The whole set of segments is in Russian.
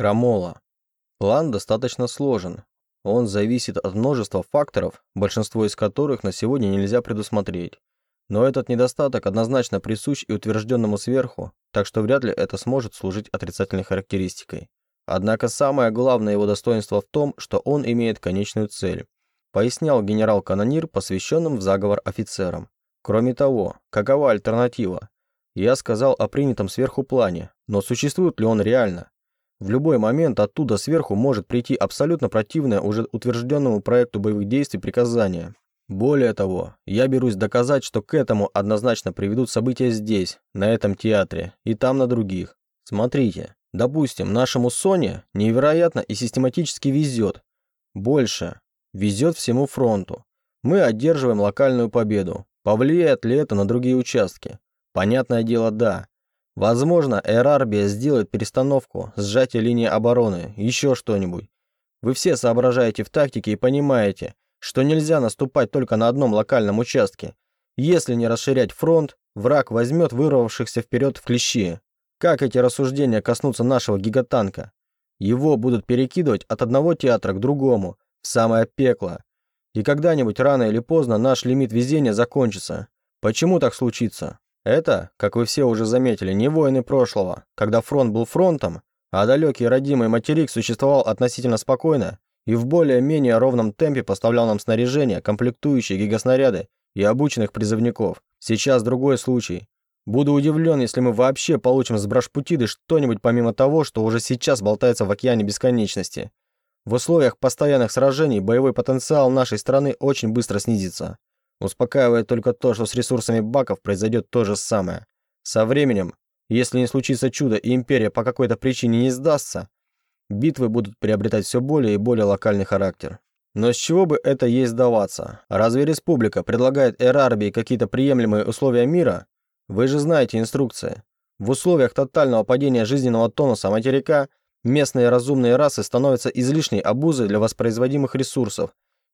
Крамола. План достаточно сложен. Он зависит от множества факторов, большинство из которых на сегодня нельзя предусмотреть. Но этот недостаток однозначно присущ и утвержденному сверху, так что вряд ли это сможет служить отрицательной характеристикой. Однако самое главное его достоинство в том, что он имеет конечную цель, пояснял генерал-канонир, посвященным в заговор офицерам. Кроме того, какова альтернатива? Я сказал о принятом сверху плане, но существует ли он реально? В любой момент оттуда сверху может прийти абсолютно противное уже утвержденному проекту боевых действий приказание, более того, я берусь доказать, что к этому однозначно приведут события здесь, на этом театре, и там на других. Смотрите, допустим, нашему Соне невероятно и систематически везет. Больше. Везет всему фронту. Мы одерживаем локальную победу. Повлияет ли это на другие участки? Понятное дело, да. Возможно, Эрарбия сделает перестановку, сжатие линии обороны, еще что-нибудь. Вы все соображаете в тактике и понимаете, что нельзя наступать только на одном локальном участке. Если не расширять фронт, враг возьмет вырвавшихся вперед в клещи. Как эти рассуждения коснутся нашего гигатанка? Его будут перекидывать от одного театра к другому, в самое пекло. И когда-нибудь рано или поздно наш лимит везения закончится. Почему так случится? Это, как вы все уже заметили, не войны прошлого, когда фронт был фронтом, а далекий родимый материк существовал относительно спокойно и в более-менее ровном темпе поставлял нам снаряжение, комплектующие гигаснаряды и обученных призывников. Сейчас другой случай. Буду удивлен, если мы вообще получим с Брашпутиды что-нибудь помимо того, что уже сейчас болтается в океане бесконечности. В условиях постоянных сражений боевой потенциал нашей страны очень быстро снизится. Успокаивает только то, что с ресурсами баков произойдет то же самое. Со временем, если не случится чудо и империя по какой-то причине не сдастся, битвы будут приобретать все более и более локальный характер. Но с чего бы это ей сдаваться? Разве республика предлагает Эрарбии какие-то приемлемые условия мира? Вы же знаете инструкции. В условиях тотального падения жизненного тонуса материка местные разумные расы становятся излишней обузой для воспроизводимых ресурсов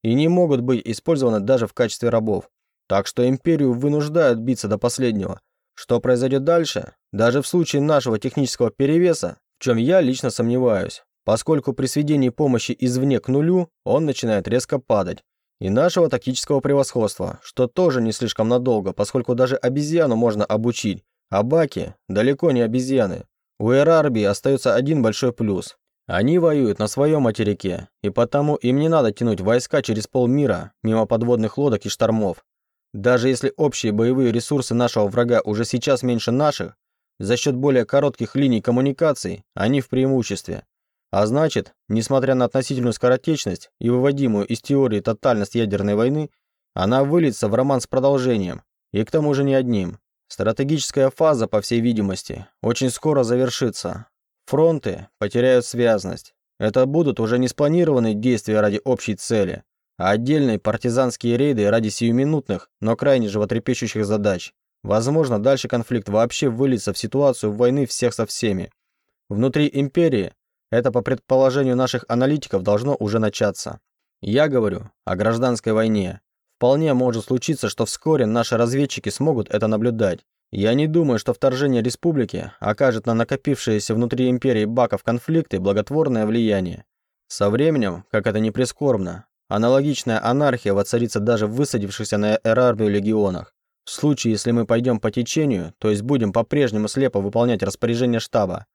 и не могут быть использованы даже в качестве рабов. Так что империю вынуждают биться до последнего. Что произойдет дальше? Даже в случае нашего технического перевеса, в чем я лично сомневаюсь, поскольку при сведении помощи извне к нулю он начинает резко падать, и нашего тактического превосходства, что тоже не слишком надолго, поскольку даже обезьяну можно обучить, а баки далеко не обезьяны. У Эрарбии остается один большой плюс. Они воюют на своем материке, и потому им не надо тянуть войска через полмира, мимо подводных лодок и штормов. Даже если общие боевые ресурсы нашего врага уже сейчас меньше наших, за счет более коротких линий коммуникаций они в преимуществе. А значит, несмотря на относительную скоротечность и выводимую из теории тотальность ядерной войны, она выльется в роман с продолжением, и к тому же не одним. Стратегическая фаза, по всей видимости, очень скоро завершится. Фронты потеряют связность. Это будут уже не спланированные действия ради общей цели, а отдельные партизанские рейды ради сиюминутных, но крайне животрепещущих задач. Возможно, дальше конфликт вообще выльется в ситуацию войны всех со всеми. Внутри империи это, по предположению наших аналитиков, должно уже начаться. Я говорю о гражданской войне. Вполне может случиться, что вскоре наши разведчики смогут это наблюдать. Я не думаю, что вторжение республики окажет на накопившиеся внутри империи баков конфликты благотворное влияние. Со временем, как это не прискорбно, аналогичная анархия воцарится даже в высадившихся на Эрарбию легионах. В случае, если мы пойдем по течению, то есть будем по-прежнему слепо выполнять распоряжение штаба,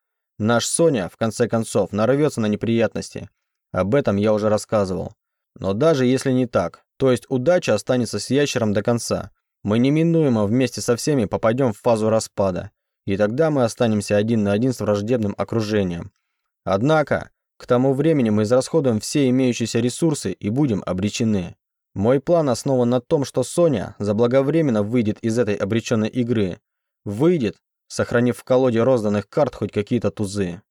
Наш Соня, в конце концов, нарвется на неприятности. Об этом я уже рассказывал. Но даже если не так, то есть удача останется с ящером до конца, мы неминуемо вместе со всеми попадем в фазу распада, и тогда мы останемся один на один с враждебным окружением. Однако, к тому времени мы израсходуем все имеющиеся ресурсы и будем обречены. Мой план основан на том, что Соня заблаговременно выйдет из этой обреченной игры. Выйдет, сохранив в колоде розданных карт хоть какие-то тузы.